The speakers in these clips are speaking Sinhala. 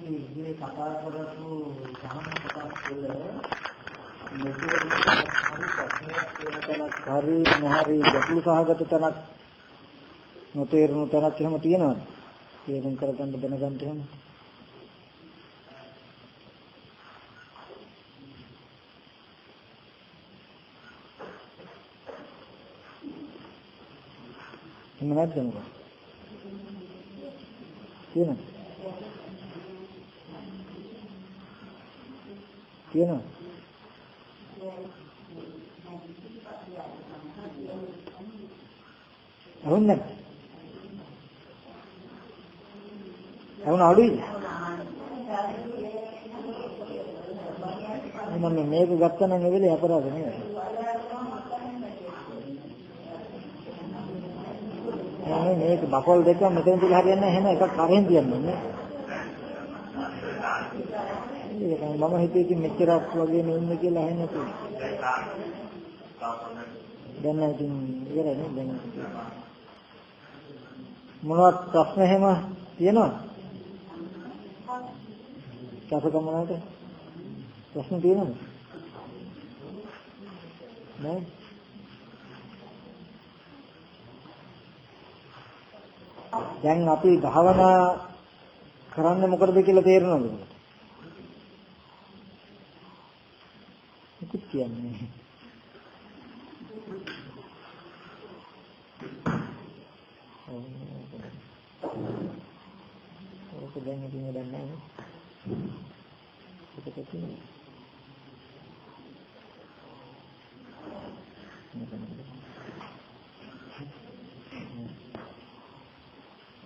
අපි ඉන්නේ කතා කරපු ධර්ම කොටස් වල මෙතන හරි මොහරි ගැටලු සහගත තැනක් නොතේරුණු තැනක් එහෙම තියෙනවද? තේරුම් කරගන්න දැනගන්න එහෙම. එහෙම නැද්ද මොකද? තියෙනවද? තියෙනවද? අහුන්නේ නැහැ. අහුන අඩුයිද? මම මේක ගත්තා නම් නෙවෙයි අපරාධ නෙවෙයි. එහෙනම් මේක බකල් දෙක මෙතන තියලා හරියන්නේ නැහැ එහෙනම් එකක් කරෙන් තියන්නේ නේ. ඒක මම හිතුවේ ඉතින් මෙච්චරක් වගේ නෙවෙන්නේ කියලා අහන්නේ නැතුව. දැන් නම් ඉතින් ඉවරයි නේ දැන්. මොනවත් ප්‍රශ්න එහෙම තියෙනවද? කසකමනට ප්‍රශ්න තියෙනවද? නෑ. දැන් අපි භාවනා කරන්නේ මොකටද කියලා තේරෙනවද? කියන්නේ? ඕක දැන් ඉතින් දන්නේ නැහැ. ඒක තියෙන්නේ.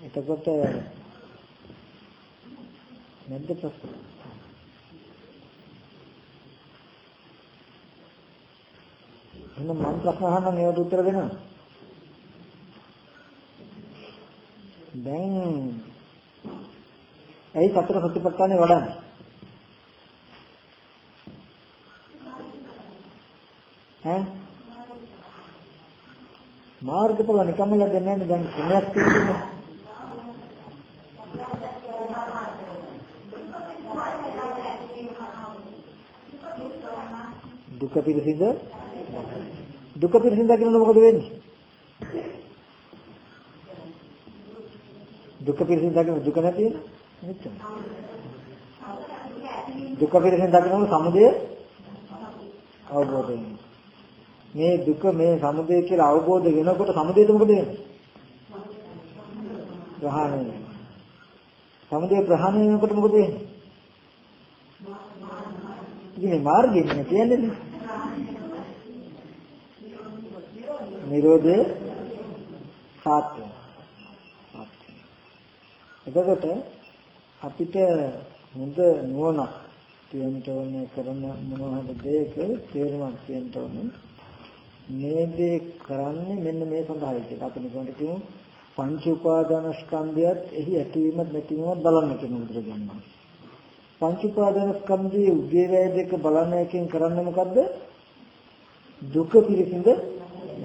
එතකොට නැද්ද ප්‍රශ්න? එහෙනම් මම ප්‍රශ්න අහන්න ඒවට උත්තර දෙනවා. දැන් ඇයි සතර සතිපට්ඨානේ වඩන්නේ? ඈ මාර්ගඵල නිකම්ම ලැබෙන්නේ නැහැ දැන් ක්‍රමයක් තියෙන්නේ. දුක පිරසින්ද දුක පිරසින්ද කියනකොට මොකද වෙන්නේ? දුක පිරසින්ද කියන දුක නැති වෙන මෙච්චර. දුක පිරසින්ද කියනකොට සමුදය අවබෝධ වෙනවා. මේ දුක මේ සමුදය කියලා අවබෝධ වෙනකොට සමුදයට මොකද වෙන්නේ? ප්‍රහාණය වෙනවා. සමුදය ප්‍රහාණය වෙනකොට මොකද වෙන්නේ? ඉතින් මේ මාර්ගයෙන් නේ කියන්නේ. නිරෝධය සාත් වෙනවා. එතකොට අපිට හොඳ නුවණක් තියෙන්න ඕනේ කරන මොනවා හරි දෙයක තේරුමක් තියෙන්න ඕනේ. මේ දේ කරන්නේ මෙන්න මේ සඳහායි කියලා. අපි නිකන් කියමු පංච උපාදාන ස්කන්ධයත් එහි ඇතිවීමත් නැතිවීමත් බලන්න කියන උදේ ගන්නවා. පංච උපාදාන ස්කන්ධයේ උදේවැය දෙක බලන එකෙන් කරන්නේ මොකද්ද? දුක පිළිසිඳ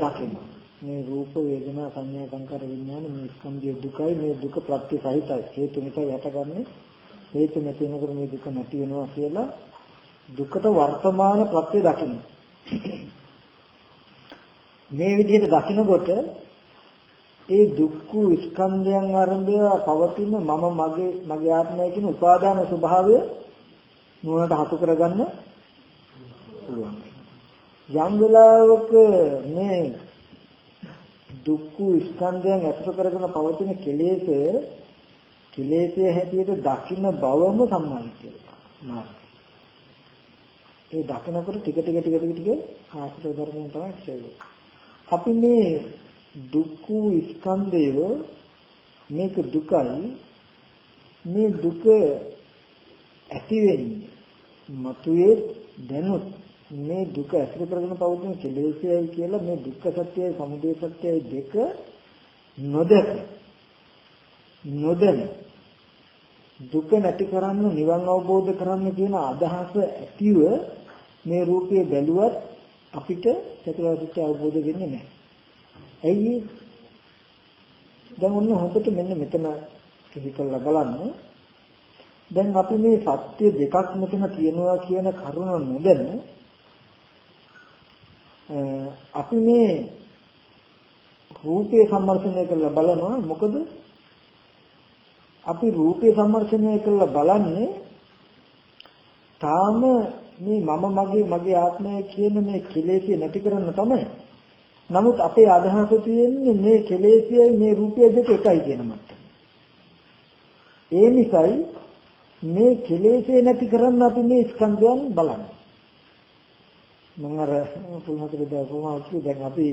දකින්න. මේ රූප වේදනා සංඥා සංකාර විඥාන මේ ස්කන්ධයේ දුකයි මේ දුක ප්‍රත්‍ය සහිතයි. හේතු නිසා යටගන්නේ හේතු නැති වෙනකොට මේ දුක නැති වෙනවා කියලා දුකට වර්තමාන ප්‍රත්‍ය දකින්න. මේ විදිහට දකිනකොට ඒ දුක්ඛ ස්කන්ධයන් ආරම්භය පවතින මම මගේ මගේ ආත්මය කියන උපාදාන ස්වභාවය නුවණට හසු කරගන්න පුළුවන්. යම් වෙලාවක මේ දුක්ඛ ස්කන්ධයන් අසුර කරගෙන පවතින කෙලෙස් කෙලෙස්යේ හැටියට දකින්න බවම සම්මානිතය. ඒ දකිනකොට ටික ටික ටික ටික ටික ආශ්‍රය ධර්මයෙන් තමයි ක්ෂය අපි මේ දුක්ඛ ස්කන්ධය මේක දුකයි. මේ දුක ඇති වෙන්නේ මතුවේ දැනුත් මේ දුක ඇසුරු කරගෙන පවතින කෙලෙසයයි කියලා මේ දුක්ඛ සත්‍යයයි සමුදය සත්‍යයයි දෙක නොදක නොදැන දුක නැති කරන්න නිවන් අවබෝධ කරන්න කියන අදහස ඇතිව මේ රූපය බැලුවත් අපිට චතුරාර්ය සත්‍ය අවබෝධ වෙන්නේ නැහැ. ඇයි දැන් ඔන්න හොඳට මෙන්න මෙතන කිසිකල්ලා බලන්න දැන් අපි මේ සත්‍ය දෙකක් මෙතන තියෙනවා කියන කරුණ නොදැන අපි මේ රූපේ සම්මර්ෂණය කරලා බලනවා මොකද අපි රූපේ සම්මර්ෂණය කරලා බලන්නේ තාම මේ මම මගේ මගේ ආත්මය කියන මේ කෙලෙසිය නැති කරන්න තමයි. නමුත් අපේ අදහස තියෙන්නේ මේ කෙලෙසියයි මේ රූපයයි දෙක එකයි කියන මට්ටම. ඒ නිසායි මේ කෙලෙසිය නැති කරන්න අපි මේ ස්කන්ධයන් බලන්නේ. මම අර පුල්හතර දාපුවා කිව්ව දැන් අපි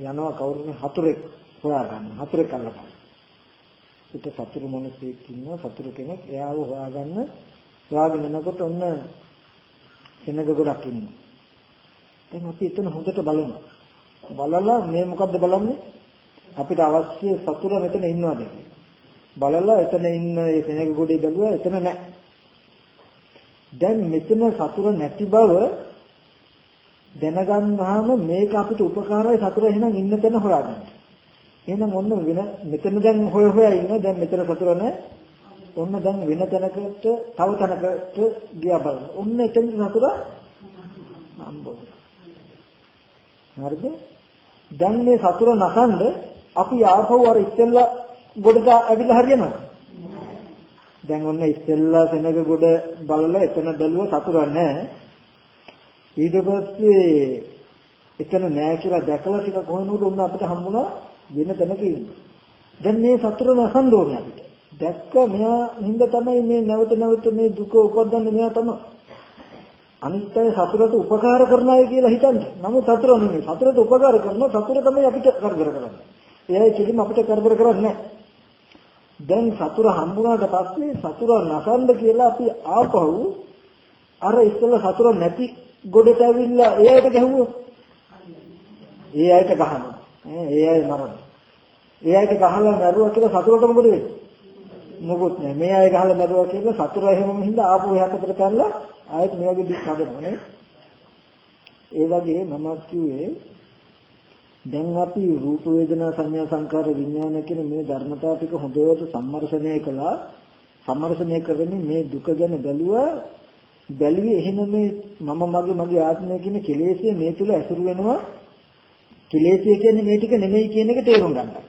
යනවා කවුරුනේ හතුරෙක් හොයාගන්න හතුරෙක් අල්ලගන්න. පිට සතුරු මිනිහෙක් ඉන්නවා සතුරු කෙනෙක් එයාව හොයාගන්න හොයාගෙන යනකොට ඔන්න සෙනග ගොඩක් ඉන්නවා. දැන් අපි එතන හොඳට බලමු. බලලා මේ මොකද්ද බලන්නේ? අපිට අවශ්‍ය සතුර මෙතන ඉන්නවද බලලා එතන ඉන්න ඒ සෙනග ගොඩේ බැලුවා එතන නැහැ. දැන් මෙතන සතුර නැති බව දැනගන්නාම මේක අපිට උපකාරයි සතුර එහෙනම් ඉන්න තැන හොයාගන්න. එහෙනම් ඔන්න වෙන මෙතන දැන් හොය හොය ඉන්න දැන් මෙතන සතුර නැහැ. ඔන්න දැන් වෙන තැනකට තව තැනකට ගියා බලන්න. ඔන්න එතන සතුර හම්බුනේ. හරිද? දැන් මේ සතුර නසන්ද අපි ආපහු අර ඉස්සෙල්ලා ගොඩට ඇවිල්ලා හරියනවද? දැන් ඔන්න ඉස්සෙල්ලා සෙනග ගොඩ බලලා එතන බැලුවා සතුර නැහැ. ඊට පස්සේ එතන නෑ කියලා දැකලා ටික කොහොමද ඔන්න අපිට හම්බුණා වෙන තැනක ඉන්න. දැන් මේ සතුර නසන්න ඕනේ අපිට. දැක්ක මෙයා හින්ද තමයි මේ නැවත නැවත මේ දුක උපදින්නේ මෙයා තමයි. අනිත් අය සතුරට උපකාර කරන අය කියලා හිතන්නේ. නමුත් සතුර නෙමෙයි. සතුරට උපකාර කරන සතුර තමයි අපිට කරදර කරන්නේ. එයා කිසිම අපිට කරදර කරන්නේ නැහැ. දැන් සතුර හම්බුනාට පස්සේ සතුර නසන්න කියලා අපි ආපහු අර ඉස්සෙල්ලා සතුර නැති ගොඩට ඇවිල්ලා ඒ අයට ගැහුවොත් ඒ අයට ගහනවා. ඒ අය මරනවා. ඒ අයට ගහලා මරුවා කියලා සතුරට මොකද වෙන්නේ? මොකුත් නෑ. මේ අය ගහලා මරුවා කියලා සතුර එහෙමම හින්දා ආපහු එහාට කරලා ආයෙත් මේ වගේ දික් හදනවා නේ. ඒ වගේ මම කිව්වේ දැන් අපි රූප වේදනා සංඥා සංකාර විඥාන කියන මේ ධර්මතා ටික හොඳට සම්මර්ෂණය කළා. සම්මර්ෂණය කරන්නේ මේ දුක ගැන බැලුවා. බැලුවේ එහෙම මේ මම මගේ මගේ ආත්මය කියන කෙලෙසිය මේ තුල ඇසුරු වෙනවා. කෙලෙසිය කියන්නේ මේ ටික නෙමෙයි කියන එක තේරුම් ගන්නවා.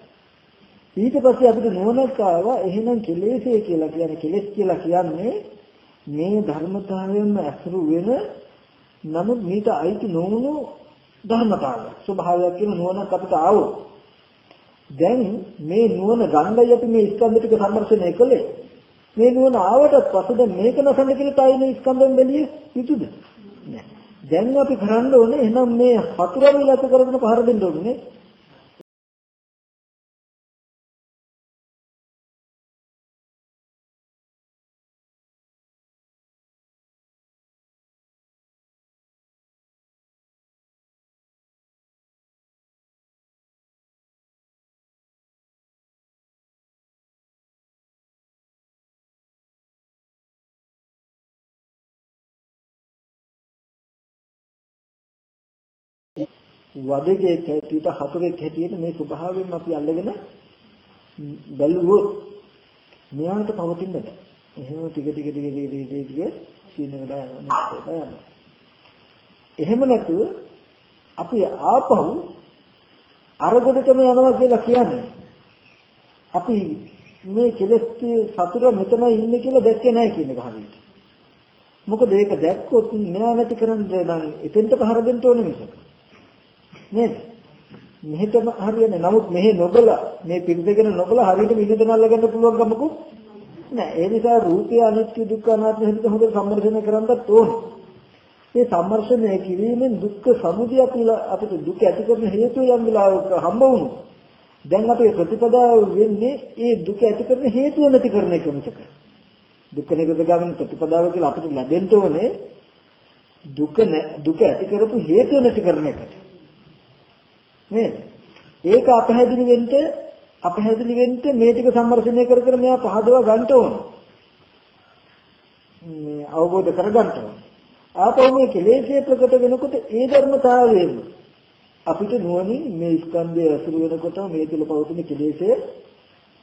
ඊට පස්සේ අපිට නුවණක් ආවා එහෙනම් කෙලෙසිය කියලා කියන්නේ කෙලෙස් කියලා කියන්නේ මේ ධර්මතාවයෙන්ම ඇසුරු වෙන නමුත් මේට අයිති නොවුණු ධර්මතාවය ස්වභාවයක් කියන නුවණක් අපිට ආවොත්. දැන් මේ නුවණ ගන්නයි අපි මේ ස්කන්ධ ටික සම්මර්ෂණය කළේ. මේ නුවණ ආවට පස්සේ දැන් මේක නසන්න කියලා තයි මේ ස්කන්ධෙන් බැලිය යුතුද? දැන් අපි කරන්න ඕනේ එහෙනම් මේ හතුරම ඉලක්ක කරගෙන පහර දෙන්න ඕනේ වදගේ කැටියට හතරෙක් හැටියට මේ ස්වභාවයෙන් අපි අල්ලගෙන බැලුවොත් මෙයාට පවතින්න බෑ. එහෙම ටික ටික ටික ටික ටික ටික ටික සීන වෙලා යනවා. එහෙම නැතුව අපි ආපහු අරගොඩටම යනවා කියලා කියන්නේ අපි මේ කෙලස් සතුර මෙතනයි ඉන්නේ කියලා දැක්කේ නැහැ කියන එක හරියට. මොකද ඒක දැක්කොත් මෙයා නැති කරන්න නම් එතෙන්ට පහර දෙන්න ඕනේ මිසක්. නේද? මෙහෙටම හරියන්නේ. නමුත් මෙහෙ නොබල මේ පිළිදගෙන නොබල හරියට මිනිදන අල්ලගන්න පුළුවන් ගමකුත් නෑ. ඒ නිසා රූපය අනිත්‍ය දුක්ඛ අනාත්ම හිත හොඳට සම්මර්ෂණය කරන්නත් ඕනේ. මේ සම්මර්ෂණය කිරීමෙන් දුක්ඛ සමුදය කියලා අපිට දුක ඇති කරන හේතු යම් වෙලාවක හම්බ වුණු. දැන් අපේ ප්‍රතිපදාව වෙන්නේ ඒ දුක ඇති කරන හේතුව නැති කරන එක මිසක. දුක්ඛ නිරෝධ ගාමී ප්‍රතිපදාව කියලා අපිට ලැබෙන්න ඕනේ දුක දුක ඇති කරපු හේතුව නැති කරන එකට. නේද? ඒක අපහැදිලි වෙන්න අපහැදිලි වෙන්න මේ ටික සම්මර්ෂණය කර කර මෙයා පහදවා ගන්න ඕන. මේ අවබෝධ කර ගන්න ඕන. ආපහු මේ කෙලෙස්යේ ප්‍රකට වෙනකොට ඒ ධර්මතාවයෙන් අපිට නුවණින් මේ ස්කන්ධය අසුරු වෙනකොට මේ තුල පවතින කෙලෙස්යේ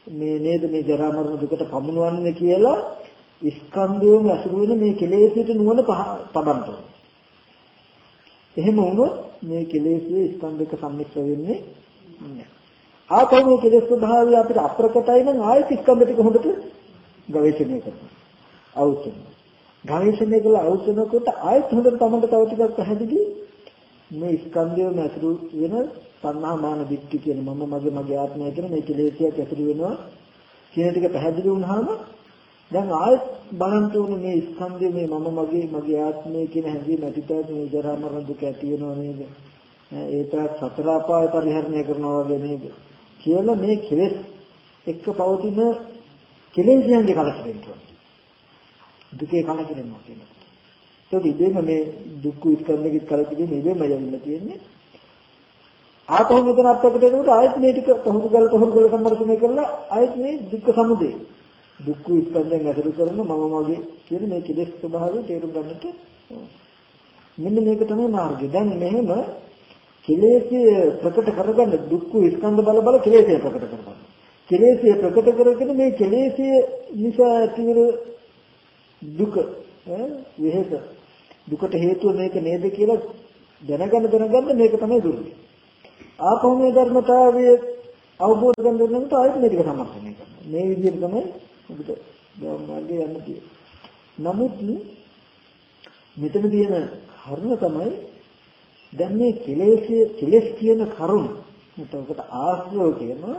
මේ නේද මේ ජරා මරණ දුකට පමුණවන්නේ කියලා ස්කන්ධයම අසුරු වෙන මේ කෙලෙසිට නුවණ පදන්ත. එහෙම වුණොත් මේ කෙලෙසියේ ස්කන්ධක සම්මිශ්‍ර වෙන්නේ නැහැ. ආපහු මේ කෙලෙස් ස්වභාවය අපිට අප්‍රකටයි නම් ආයෙත් ස්කන්ධ ටික හොඳට ගවේෂණය කරනවා. අවුස්සන. ගවේෂණය කළ අවුස්සනකොට ආයෙත් හොඳට තමන්ට තව ටිකක් පැහැදිලි මේ ස්කන්ධයම අසුරු වෙන සංහා මාන දික්ටි කියන මම මගේ මගේ ආත්මය කියන මේ කෙලෙසියක් ඇතුළු වෙනවා කියන ටික පැහැදිලි වුණාම දැන් ආයෙත් බලන්න ඕනේ මේ ස්කන්ධය මේ මම මගේ මගේ ආත්මය කියන හැඟීම ඇතිවෙද්දී මේ ජරා මරණ දුක ඇති වෙනව නේද? ඒකත් සතර අපාය පරිහරණය කරනවා වගේ නේද? කියලා මේ කෙලෙස් එක්ක පවතින කෙලෙස්යන්ගේ කලකිරීම. දුකේ කලකිරීම කියනවා. ඒක ඉබේම මේ දුක් ස්කන්ධෙක කලකිරීම ඉබේම යන්න තියෙන්නේ. ආපහු මෙතන අපකට එනකොට ආයෙත් මේ ටික පහු ගල පහු ගල සම්මර්ෂණය කරලා ආයෙත් මේ දුක්ඛ සමුදය දුක්ඛ ස්කන්ධයෙන් ඇසුරු කරන මම මගේ කියන මේ කෙලෙස් ස්වභාවය තේරුම් ගන්නට මෙන්න මේක තමයි මාර්ගය. දැන් මෙහෙම කෙලෙස්ය ප්‍රකට කරගන්න දුක්ඛ ස්කන්ධ බල බල කෙලෙස්ය ප්‍රකට කරගන්න. කෙලෙස්ය ප්‍රකට කරගෙන මේ කෙලෙස්ය නිසා ඇතිවන දුක විහෙත දුකට හේතුව මේක නේද කියලා දැනගන්න දැනගන්න මේක තමයි දුර්වල. ආපහු මේ ධර්මතාවය අවබෝධ කරගන්න නම් ආයෙත් මේක සමර්ථනය කරනවා. මේ විදිහට තමයි අපිට ධර්මාර්ගය යන්න තියෙන්නේ. නමුත් මෙතන තියෙන කරුණ තමයි දැන් මේ කෙලෙස්යේ කෙලෙස් කියන කරුණ. එතකොට ආශ්‍රව කියනවා.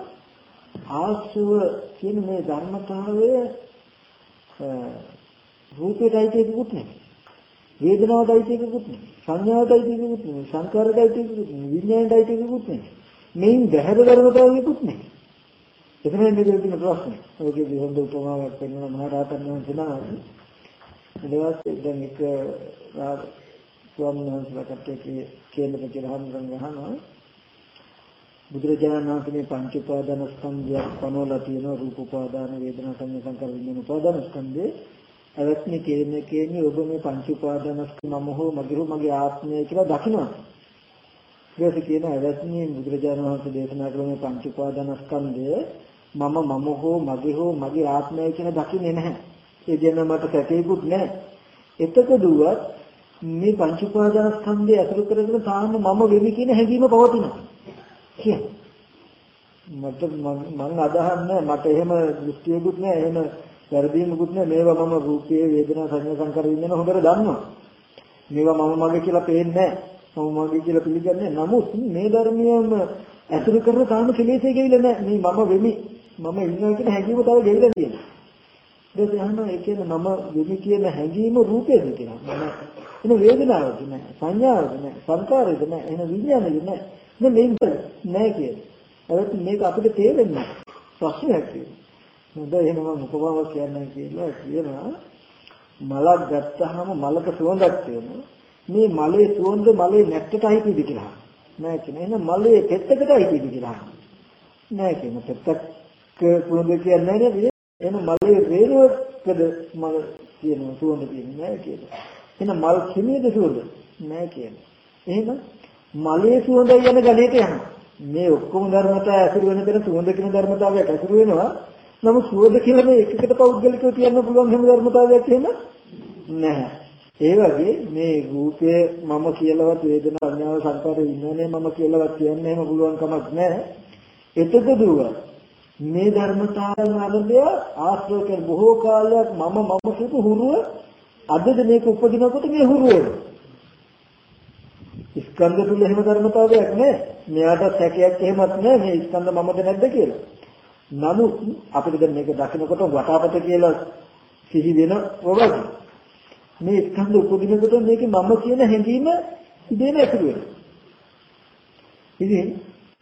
ආශ්‍රව කියන මේ ධර්මතාවය රූපයටයි තියෙකුත් නෙමෙයි. වේදනාවටයි තියෙකුත් නෙමෙයි. සංඥාවටයි තියෙකුත් නෙමෙයි. සංකාරයටයි තියෙකුත් නෙමෙයි. විඥාණයටයි තියෙකුත් නෙමෙයි. මේන් බහැර ධර්මතාවයකුත් නෙමෙයි. එතන ඉන්නේ තියෙන ප්‍රශ්නේ. ඔයගේ විහඳ උපමාවක් වෙනවා මහරහතන් වහන්සේලා. ඊට පස්සේ දැන් එක ස්වාමීන් වහන්සේලා කට්ටිය කේන්ද්‍ර කියලා හඳුන්වන ගහනවා. බුදුරජාණන් වහන්සේ මේ පංච උපාදාන ස්කන්ධයක් පනවලා තියෙන රූප උපාදාන වේදනා සංඥා සංකාර විඥාන උපාදාන ස්කන්ධේ අවස්නේ කියන්නේ කියන්නේ ඔබ මේ පංච උපාදාන ස්කන්ධ මම හෝ මගේ හෝ මගේ ආත්මය කියලා දකිනවා. ඊට කියන අවස්නේ බුදුරජාණන් වහන්සේ දේශනා කළ මේ පංච උපාදාන ස්කන්ධය මම මම හෝ මගේ හෝ මගේ ආත්මය කියන දකින්නේ නැහැ. ඒ දෙන්න මට සැකේකුත් නැහැ. එතකදුවත් මේ පංච උපාදාන ස්කන්ධය අතුරු කරගෙන තාම මම වෙමි කියන හැඟීම පවතිනවා. කියන. මට මම අදහන්නේ මට එහෙම දෘෂ්ටියකුත් නැහැ එහෙම වැරදීමකුත් නැහැ මේවා මම රූපයේ වේදනා සංඥා සංකාර විඤ්ඤාණ හොඳට දන්නවා. මේවා මම මගේ කියලා පේන්නේ නැහැ. මම මගේ කියලා පිළිගන්නේ නමුත් මේ ධර්මියම ඇසුරු කරන තාම කෙලෙසේ ගෙවිලා නැහැ. මේ මම වෙමි මම ඉන්නවා කියන හැඟීම තව ගෙවිලා තියෙනවා. ඊට පස්සේ ඒ කියන්නේ මම වෙමි කියන හැඟීම රූපේද කියලා. මම එන වේදනාවද නැහැ, සංඥාවද නැහැ, සංකාරයද නැහැ, එන විඥානයද නැහැ. නේ මේක නැහැ කියන්නේ. ඒත් මේක අපිට තේරෙන්නේ ප්‍රශ්නයක් තියෙනවා. මොකද එහෙම මම උපමාවක් කියන්නයි කියලා කියනවා. මලක් ගත්තාම මලක සුවඳක් තියෙනවා. මේ මලේ සුවඳ මලේ නැට්ටට අයිතිද කියලා. නෑ කියන. එහෙනම් මලේ පෙත්තකට අයිතිද කියලා. නෑ කියන. පෙත්තක් සුවඳ කියන්නේ නේද? එහෙනම් මලේ රේණුවකද මල කියන සුවඳ කියන්නේ නෑ කියලා. එහෙනම් මල් කිමේද සුවඳ? නෑ කියන්නේ. එහෙනම් මලේ සුවඳ යන ගලේට යනවා. මේ ඔක්කොම ධර්මතා ඇසුරු වෙන තැන සුවඳ කියන ධර්මතාවයක් ඇසුරු වෙනවා. නමුත් සුවඳ කියලා මේ එකකට පෞද්ගලිකව කියන්න පුළුවන් හැම ධර්මතාවයක් එහෙම නැහැ. ඒ වගේ මේ රූපය මම කියලාවත් වේදනා සංඥාව සංකාර විඥානය මම කියලාවත් කියන්න එහෙම පුළුවන් කමක් නැහැ. එතකදුව මේ ධර්මතාවයන් අරබය ආශ්‍රය කර බොහෝ කාලයක් මම මම කියපු හුරුව අදද මේක උපදිනකොට මේ හුරුව වෙනවා. ස්කන්ධ තුල එහෙම ධර්මතාවයක් නැහැ. මෙයාට සැකයක් එහෙමත් නැහැ මේ ස්කන්ධ මමද නැද්ද කියලා. නමුත් අපිට දැන් මේක දකිනකොට වටාපත කියලා සිහි වෙන වගේ මේ ස්කන්ධ උපදිනකොට මේක මම කියන හැඟීම ඉදීම ඇති වෙනවා. ඉතින්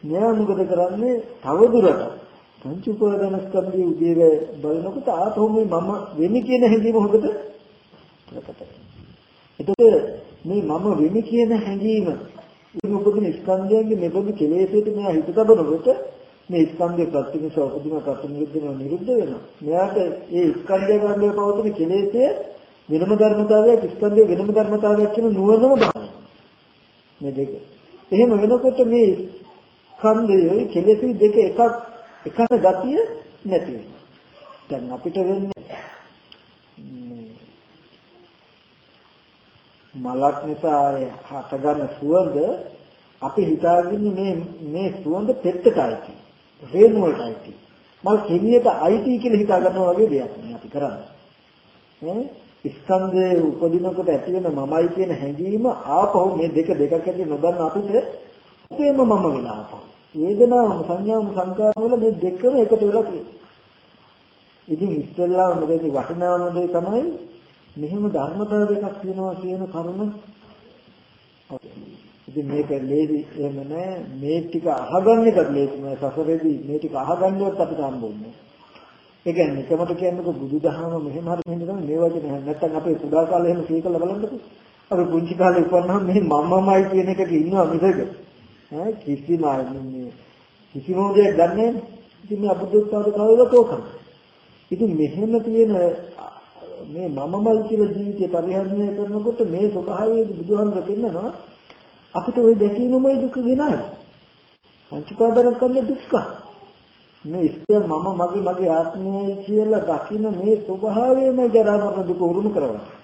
මෙයා මොකද කරන්නේ තවදුරටත් පංච උපාදානස්කන්ධයේ උදේව බලනකොට ආතෝ මේ මම වෙමි කියන හැඟීම හොඳට ප්‍රකට එතකොට මේ මම වෙමි කියන හැඟීම ඉතින් උපදින ස්කන්ධයන්ගේ මෙබඳු කෙලෙසෙට මෙයා හිත තබනකොට මේ ස්කන්ධේ ප්‍රතිනිස උපදින ප්‍රතිනිරුද්ධ නිරුද්ධ වෙනවා. මෙයාට ඒ ස්කන්ධය ගන්නව පවතින කෙලෙසේ වෙනම ධර්මතාවයක් ස්කන්ධයේ වෙනම ධර්මතාවයක් කියන නුවණම බලන්න. මේ දෙක. එහෙම වෙනකොට මේ ස්කන්ධයේ කෙලෙසි දෙක එකක් එකම ගතිය නැති වෙනවා. දැන් අපිට වෙන්නේ මලක් නිසා හටගන්න සුවඳ අපි හිතාගෙන මේ මේ සුවඳ පෙත්තටයි. රේණු වලටයි. මල් කෙනියට අයිති කියලා හිතා ගන්නවා වගේ දෙයක් නේ අපි කරන්නේ. නේ? ස්කන්ධයේ උපදිනකොට ඇති වෙන මමයි කියන හැඟීම ආපහු මේ දෙක දෙකක් ඇති නොදන්න අපිට අපේම මම වෙලා ආපහු. වේදනාවම සංඥාවම සංකාරවල මේ දෙකම එකට වෙලා තියෙනවා. ඉතින් ඉස්සෙල්ලා මොකද වටිනාම දේ තමයි මෙහෙම ධර්මතාව දෙකක් තියෙනවා කියන කරුණ. ඉතින් මේක ලේසි එහෙම නෑ මේ ටික අහගන්න එකත් ලේසි නෑ සසරේදී මේ ටික අහගන්නවත් අපිට හම්බුන්නේ. ඒ කියන්නේ එකමත කියන්නකෝ බුදුදහම මෙහෙම හරි මෙහෙම තමයි මේ වගේ නෑ නැත්තම් අපේ කුඩා කාලේ එහෙම සීකල බලන්නකෝ. අපි පුංචි කාලේ උපන්නාම මේ මමමයි කියන එකක ඉන්නවා මිසක ඈ කිසිම මේ කිසිම දෙයක් ගන්නෑ නෑ. ඉතින් මේ අබුද්ධත්වයට කවදාවත් ඕකම. ඉතින් මෙහෙම තියෙන මේ මමමයි කියලා ජීවිතය පරිහරණය කරනකොට මේ ස්වභාවයේ බුදුහාමර පෙන්නනවා අපිට ওই දැකීමමයි දුක ගෙනයි. පංචපාදන කන්නේ දුක්ඛ. මේ ඉස්තර මම මගේ මගේ ආත්මයයි කියලා දකින්න මේ ස්වභාවයම ජරා මරණ දුක උරුම කරනවා.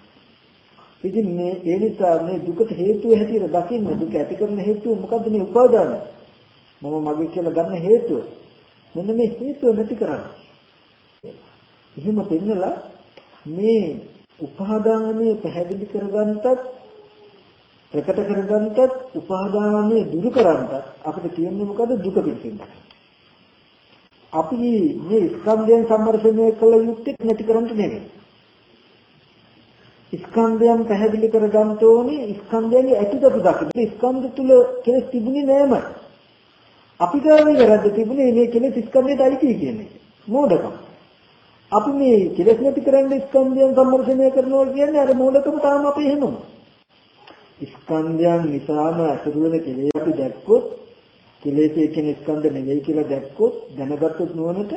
ඉතින් මේ ඒ නිසා මේ දුකට හේතුව හැටියට දකින්න දුක ඇති කරන හේතුව මොකද්ද මේ උපාදාන? මම මගේ කියලා ගන්න හේතුව. මෙන්න මේ හේතුව නැති කරන්න. එහෙම පෙන්නලා මේ උපාදානය පැහැදිලි කරගන්නත් ප්‍රකට කරගන්නත් උපාදානය දුරු කරන්නත් අපිට තියෙන්නේ මොකද දුක පිටින්ද අපි මේ ස්කන්ධයන් සම්මර්ෂණය කළ යුත්තේ නැති කරන්න නෙවෙයි ස්කන්ධයන් පැහැදිලි කරගන්න ඕනේ ස්කන්ධයන්ගේ ඇතිදතු දකින්න ස්කන්ධ තුල කෙලෙස් තිබුණේ නෑම අපිට වැරද්ද තිබුණේ මේ කෙලෙස් ස්කන්ධයට අයිති කියන්නේ මෝඩකම අපි මේ කෙලෙස් නැති කරන්න ස්කන්ධයන් සම්මර්ෂණය කරනවා කියන්නේ අර මූලකම තාම අපි එහෙමම. ස්කන්ධයන් නිසාම අසුරු වෙන කෙලෙස් අපි දැක්කොත් කෙලෙස් කියන ස්කන්ධ නෙවෙයි කියලා දැක්කොත් දැනගත්තොත් නුවණට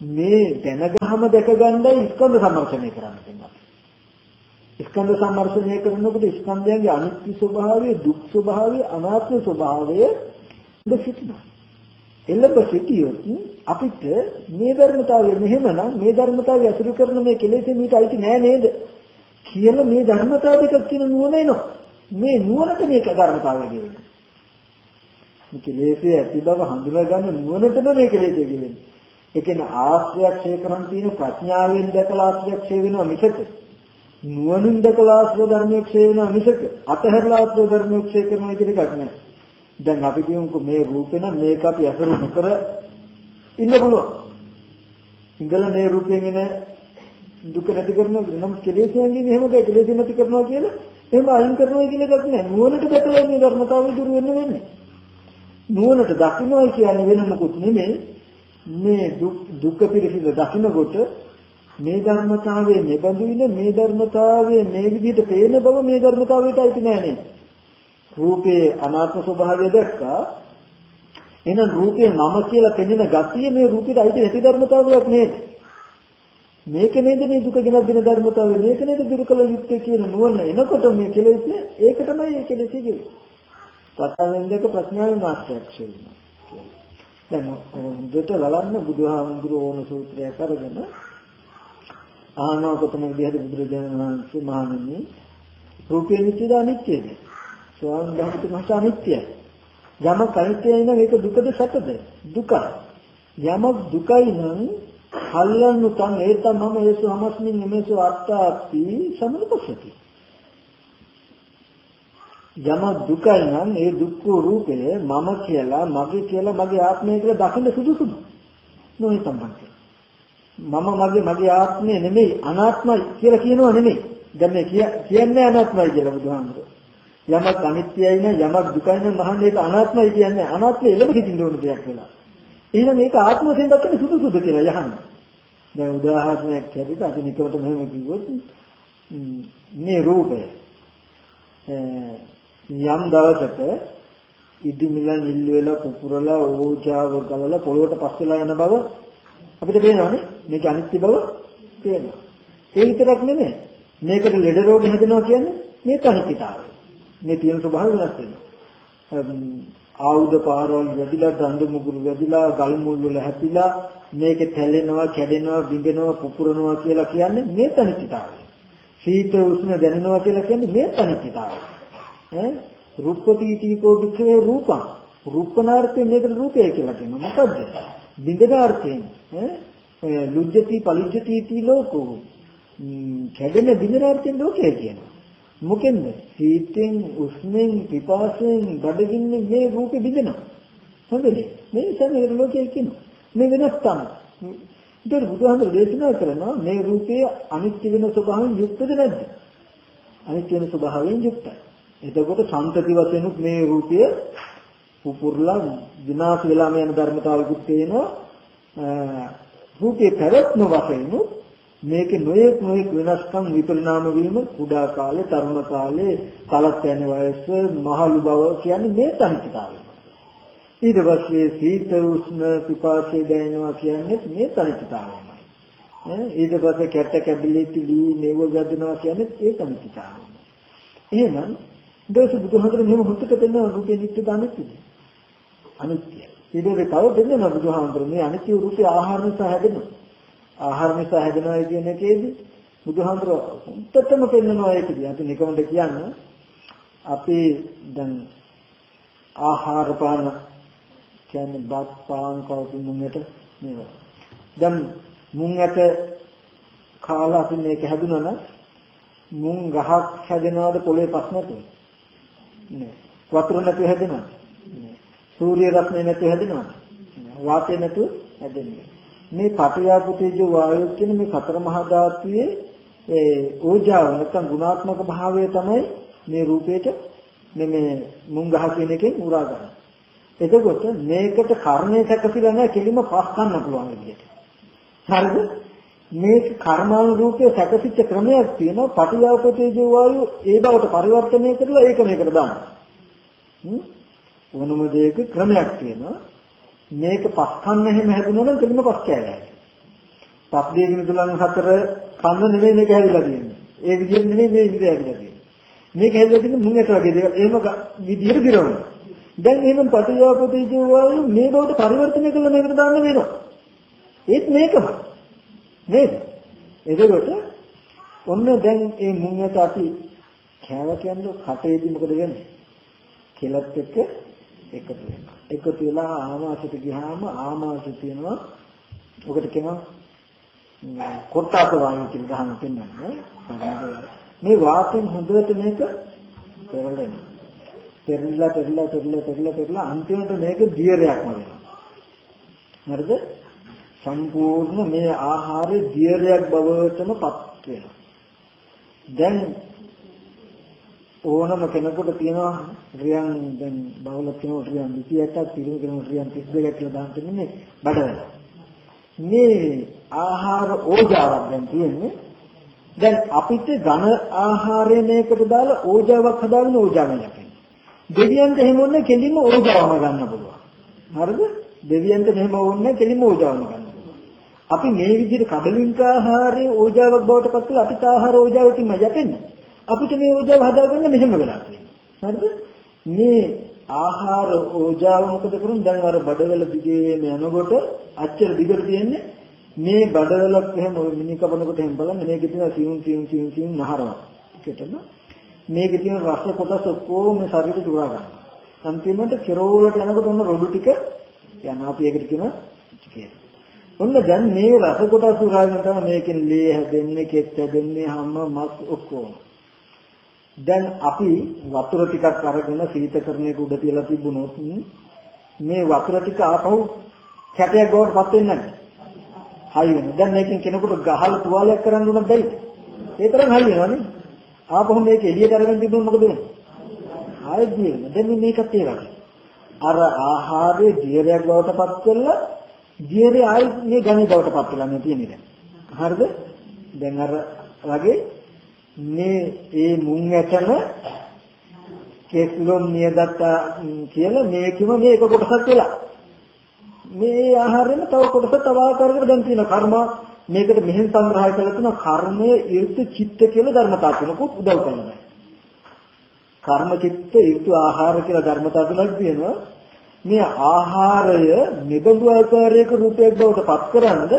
මේ දැනගහම දැකගන්නයි ස්කන්ධ සම්මර්ෂණය කරන්න තියෙනවා. ස්කන්ධ සම්මර්ෂණය කරනකොට ස්කන්ධයන්ගේ අනිත්‍ය ස්වභාවය, දුක් ස්වභාවය, අනාත්ම ස්වභාවය දෙසිටිනවා. එළඹ සිටියොත් අපිට මේ ධර්මතාවය මෙහෙමනම් මේ ධර්මතාවය අසුරු කරන මේ කෙලෙසේ මීට අයිති නෑ නේද? කියලා මේ ධර්මතාව දෙකක් කියන නුවණ එනවා. මේ නුවණට මේක ධර්මතාවය කියන්නේ. මේ කෙලෙසේ ඇති බව හඳුනා ගන්න නුවණටම මේ කෙලෙසේ කියන්නේ. ඒ කියන්නේ ආශ්‍රයක්ෂය කරන් තියෙන ප්‍රඥාවෙන් දැකලා ආශ්‍රයක්ෂය වෙනවා මිසක. නුවණින් දැකලා ආශ්‍රය ධර්මයක්ෂය වෙනවා මිසක අතහැරලා ආශ්‍රය ධර්මයක්ෂය කරනවා කියන එකක් නෑ දැන් අපි කියමුකෝ මේ රූපේ නම් මේක අපි අසරු නොකර ඉන්න පුළුවන්. ඉඳලා මේ රූපයෙන් එන දුක නැති කරනවා නම් කෙලෙසෙන් එහෙම දෙයක් කෙලෙස නැති කරනවා කියලා එහෙම අයින් කරනවා කියන එකක් නෑ. නුවණට දැකලා මේ ධර්මතාවය දුරු වෙන්න වෙන්නේ. නුවණට දකින්නවා කියන්නේ වෙන මොකුත් නෙමෙයි. මේ දුක් පිළිසිඳ දකින්නකොට මේ ධර්මතාවයේ නිබඳු වෙන මේ ධර්මතාවයේ මේ විදිහට පේන බව මේ ධර්මතාවයට අයිති නෑ නේද? රූපේ අනාත්ම ස්වභාවය දැක්කා. එහෙනම් රූපේ මම කියලා පෙනෙන ගතිය මේ රූපෙට අයිති නැති ධර්මතාවයක් නේද? මේක නේද මේ දුක ගෙනත් දෙන ධර්මතාවය? මේක නේද දුරු කළ යුත්තේ කියන නුවණ එනකොට මේ කෙලෙස් ඒක තමයි මේ කෙලෙස් කියන්නේ සත්‍යෙන් දෙක ප්‍රඥාවෙන් මාත්‍රයක් වෙනවා දැන් හොඳට බලන්න බුදුහාමුදුරුවෝ ඕන සූත්‍රයක් අරගෙන ආනෝ කොතන විදිහට බුදුරජාණන් වහන්සේ මහණෙනි රූපේ නිත්‍යද අනිත්‍යද ස්වයං ධර්මතු මත අනිත්‍යයි. යමක් අනිත්‍යයි නම් ඒක දුකද සැපද? දුක. යමක් දුකයි නම් කල්යන්නු තං ඒතම් මම ඒසු හමස්මින් නෙමෙසු අත්තාපි සමනුපස්සති. යමක් දුකයි නම් ඒ දුක්ඛ රූපය මම කියලා මගේ කියලා මගේ ආත්මය කියලා දකින්න සුදුසුද? නොවේ සම්බන්ධය. මම මගේ මගේ ආත්මය නෙමෙයි අනාත්මයි කියලා කියනවා නෙමෙයි. දැන් මේ කියන්නේ අනාත්මයි කියලා බුදුහාමුදුරුවෝ. යමක් අනිත්‍යයි නම් යමක් දුකයි නම් මහන්නේ ඒක අනාත්මයි කියන්නේ අනාත්මය එළඹ සිටින්න ඕන දෙයක් වෙලා. එහෙනම් මේක ආත්ම වශයෙන් දක්වන්නේ සුදුසුද කියලා යහන්න. දැන් උදාහරණයක් හැටියට අපි නිකවට මෙහෙම කිව්වොත් මේ රූපය යම් දවසක ඉදිමිල නිල් වෙලා පුපුරලා ඕජාව ගලලා පොළොවට පස් වෙලා යන බව අපිට පේනවානේ මේක අනිත්‍ය බව පේනවා. ඒ විතරක් නෙමෙයි මේකට ලෙඩ රෝග හැදෙනවා කියන්නේ මේක අනිත්‍යතාවය. මේ තියෙන ස්වභාවය වෙනස් වෙනවා. ආයුධ පාරවල් වැදිලා දඬු මුගුරු වැදිලා ගල් මුල් වල හැපිලා මේක තැලෙනවා කැඩෙනවා බිඳෙනවා පුපුරනවා කියලා කියන්නේ මේ තනිතිතාවය. සීත උෂ්ණ දැනෙනවා කියලා කියන්නේ මේ තනිතිතාවය. ඈ රූපපීතිකෝ වික්‍රේ රූපං රූපනාර්ථයෙන් මේකට රූපය කියලා කියනවා. මොකද්ද? බිඳනාර්ථයෙන් ඈ ලුජ්ජති පලිජ්ජති තී ලෝකෝ කැඩෙන බිඳනාර්ථයෙන් ලෝකය කියනවා. මොකෙන්ද? සීතෙන් උෂ්ණෙන් පිපාසයෙන් බඩගින්නේ මේ රූපෙ බිඳෙනවා. හොඳද? මේ සමහර ලෝකයේ කියනවා. මේ වෙනස් තමයි. ඉතින් බුදුහාමුදුරු දේශනා කරනවා මේ රූපයේ අනිත්‍ය වෙන ස්වභාවයෙන් යුක්තද නැද්ද? අනිත්‍ය වෙන ස්වභාවයෙන් යුක්තයි. එතකොට සම්තති වශයෙන් මේ රූපය පුපුරලා විනාශ වෙලාම යන ධර්මතාවයකුත් තියෙනවා. රූපේ පැවැත්ම වශයෙන් මේකේ නොයෙක් නොයෙක් වෙනස්කම් විපරිණාම වීම කුඩා කාලේ තරුණ කාලේ කලත් යන වයස මහලු බව කියන්නේ මේ තනිතතාවය. ඊට පස්සේ සීත උෂ්ණ පිපාසය දැනෙනවා කියන්නේ මේ තනිතතාවයමයි. ඈ ඊට පස්සේ කැට කැබිලි තිලි මේව ගදනවා කියන්නේ ඒ තනිතතාවයමයි. එහෙනම් දෝෂ බුදුහාමර මෙහෙම හුත්තට දෙන්න රූපේ නිත්‍ය අනිත්‍යද? අනිත්‍යයි. ඊට පස්සේ තව දෙන්න බුදුහාමර මේ අනිත්‍ය රූපේ ආහාර නිසා හැදෙනවා. ආහාර නිසා හැදෙනවා කියන එකේදී බුදුහාමුදුර උත්තටම පෙන්නනවා ඒකදී. අපි නිකමඩ කියන්න අපි දැන් ආහාර පාන කියන්නේ බත් පාන් කවුරු මුන්නට මේවා. දැන් මුං ඇට කාලා අපි මේක හැදුනා නම් මුං ගහක් හැදෙනවද පොළේ පස් නැතුව? නෑ. වතුර නැතුව හැදෙනවද? නෑ. සූර්ය රශ්මිය නැතුව හැදෙනවද? වාතය නැතුව හැදෙන්නේ. මේ පටියාපුතේජෝ වායෝ කියන මේ සතර මහා ධාතුයේ ඒ ඕජාව නැත්නම් ගුණාත්මක භාවය තමයි මේ රූපේට මේ මුං ගහ කියන එකෙන් උරා ගන්න. එතකොට මේකට කර්ණය සැකසিলা නැහැ කෙලිම පස් ගන්න පුළුවන් විදිහට. හරිද? මේ කර්මානුරූපයේ සැකසිච්ච ක්‍රමයක් තියෙනවා පටියාපතේජෝ වායු ඒ බවට පරිවර්තනය කරලා ඒක මේකට දාන්න. හ්ම් ඕනම දෙයක ක්‍රමයක් තියෙනවා. මේක පස්කන්න එහෙම හැදුණා නම් කෙලිම පස් කෑගෑ. පස් දෙකකින් තුලන් හතර කන්න නෙමෙයි මේක හැදිලා තියෙන්නේ. ඒ විදිහෙන් නෙමෙයි මේ විදිහ හැදිලා තියෙන්නේ. මේක හැදිලා තියෙන්නේ මුංගට වගේ දේවල්. එහෙම විදිහට දිරවනවා. දැන් එහෙනම් පටිඝාපෝතී කියවලු මේ බවට පරිවර්තනය කළා මේකට දාන්න වෙනවා. ඒත් මේකම. නේද? එතකොට ඔන්න දැන් මේ මුංගට අපි කෑව කියන්නේ කටේදී මොකද වෙන්නේ? කෙලත් එක්ක එකතු වෙනවා. එකතු වෙලා ආමාශයට ගියාම ආමාශය තියෙනවා. ඔකට කියනවා කොට්ටාස වායු කියලා ගහන පෙන්නන්නේ. මේ වාතයෙන් හොඳට මේක පෙරලෙනවා. පෙරලා පෙරලා පෙරලා පෙරලා පෙරලා අන්තිමට මේක දියරයක්ම වෙනවා. හරිද? සම්පූර්ණ මේ ආහාරයේ දියරයක් බවටම පත් වෙනවා. දැන් ඕනම කෙනෙකුට තියෙනවා රියන් දැන් බහුල කෙනෙකුට රියන් 28ක් පිරිමි කෙනෙකුට රියන් 32ක් කියලා දාන්න තියෙන්නේ බඩවල. මේ ආහාර ඕජාවක් දැන් තියෙන්නේ. දැන් අපිට ඝන ආහාරය මේකට දාලා ඕජාවක් හදාගෙන ඕජාවෙන් යපෙන්නේ. දෙවියන්ට එහෙම වුණේ කෙලින්ම ඕජාවම ගන්න පුළුවන්. හරිද? දෙවියන්ට එහෙම වුණේ කෙලින්ම ඕජාවම ගන්න පුළුවන්. අපි මේ විදිහට කඩලින්ක ආහාරයේ ඕජාවක් බවට පත් කරලා අපිට ආහාර ඕජාවකින්ම යපෙන්නේ. අපිට මේ ඕජාව හදාගන්න මෙහෙම වෙලා තියෙනවා. හරිද? මේ ආහාර ඕජාව මොකද කරන්නේ? දැන් අර බඩවැල දිගේම යනකොට අච්චර දිගට තියෙන්නේ මේ බඩවැලක් එහෙම මිනි කපනකොට එහෙම බලන්න මේකේ තියෙන සියුම් සියුම් සියුම් සියුම් නහරවක්. ඒකටම මේකේ තියෙන රස කොටස් ඔක්කොම මේ ශරීරයට උරා ගන්නවා. අන්තිමට කෙරෝලට යනකොට ඔන්න රොඩු ටික යනවා. අපි ඒකට කියනවා කියලා. ඔන්න දැන් මේ රස කොටස් උරාගෙන තමයි මේකෙන් ලේ හැදෙන්නේ, කෙත් හැදෙන්නේ, හැම මස් ඔක්කොම. දැන් අපි වතුර ටිකක් අරගෙන සීතකරණයක උඩ තියලා තිබුණොත් මේ වතුර ටික ආපහු කැටයක් බවට පත් වෙන්නේ නැහැ. හයි වෙනවා. දැන් මේකෙන් කෙනෙකුට ගහලා තුවාලයක් කරන්න උනත් බැයි. ඒ තරම් හයි වෙනවනේ. ආපහු මේක එළියට අරගෙන තිබුණොත් මොකද වෙන්නේ? ආයෙත් දිවෙනවා. දැන් මේකත් ඒ වගේ. අර ආහාරයේ ජීරයක් බවට පත් කරලා ජීරය ආයෙත් මේ ගණි බවට පත් වෙලා මේ තියෙන්නේ දැන්. හරිද? දැන් අර වගේ මේ ඒ මුං ඇටම කෙස්ලොම් නියදත්ත කියලා මේකම මේ එක කොටසක් වෙලා. මේ ආහාරයෙන් තව කොටස තව ආකාරයකට දැන් තියෙන කර්ම මේකට මෙහෙන් සංග්‍රහය කරලා තියෙන කර්මයේ ඍතු චිත්ත කියලා ධර්මතාව තුනකුත් උදව් කරනවා. කර්ම චිත්ත ඍතු ආහාර කියලා ධර්මතාව තුනක් තියෙනවා. මේ ආහාරය නිබඳු ආකාරයක රූපයක් බවට පත්කරනද